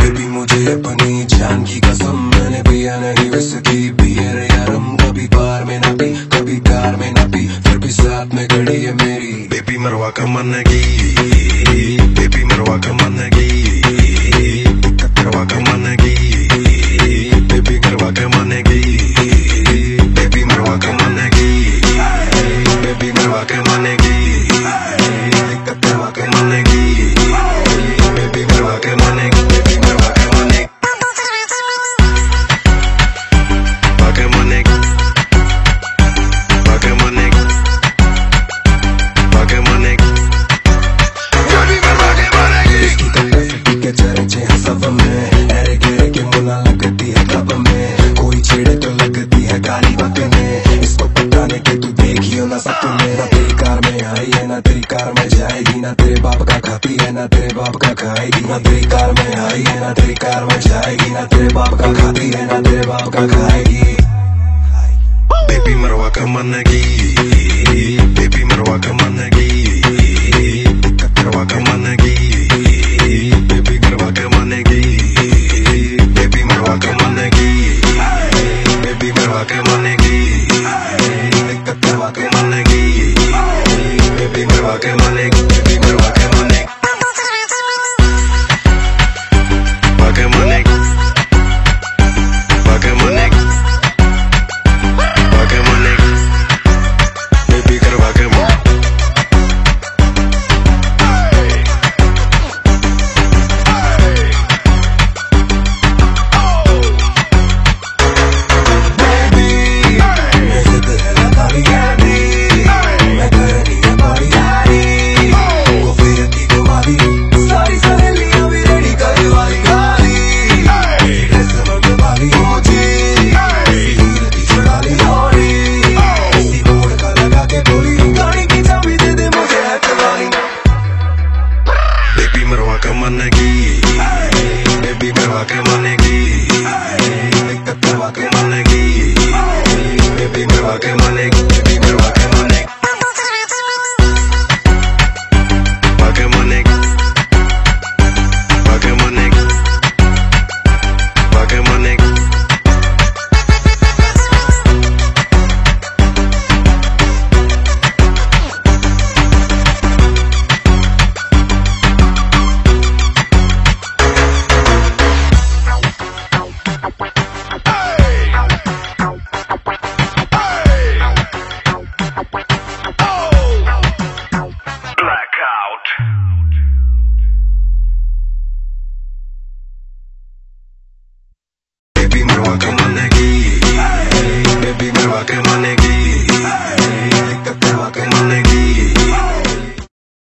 Baby मुझे अपनी जान की कसम मैंने पिया नहीं विस्की पिए रे यारम कभी बार में ना पी कभी कार में ना पी फिर भी साथ में खड़ी है मेरी। बेबी मरवा का मन की। बेबी मरवा का मन की। मरवा का गाली वक्त में इसको पटाने के तू देखियो ना सब ना तेरी कार में आई है ना तेरी कार में जाएगी ना तेरे बाप का खाती है ना तेरे बाप का खाएगी। ना तेरी कार में आई है ना तेरी कार में जाएगी ना तेरे बाप का खाती है ना तेरे बाप का खाएगी। बेबी मरवा कर मन का का मानेगी। की मरवा का मन बेबी करवा के मन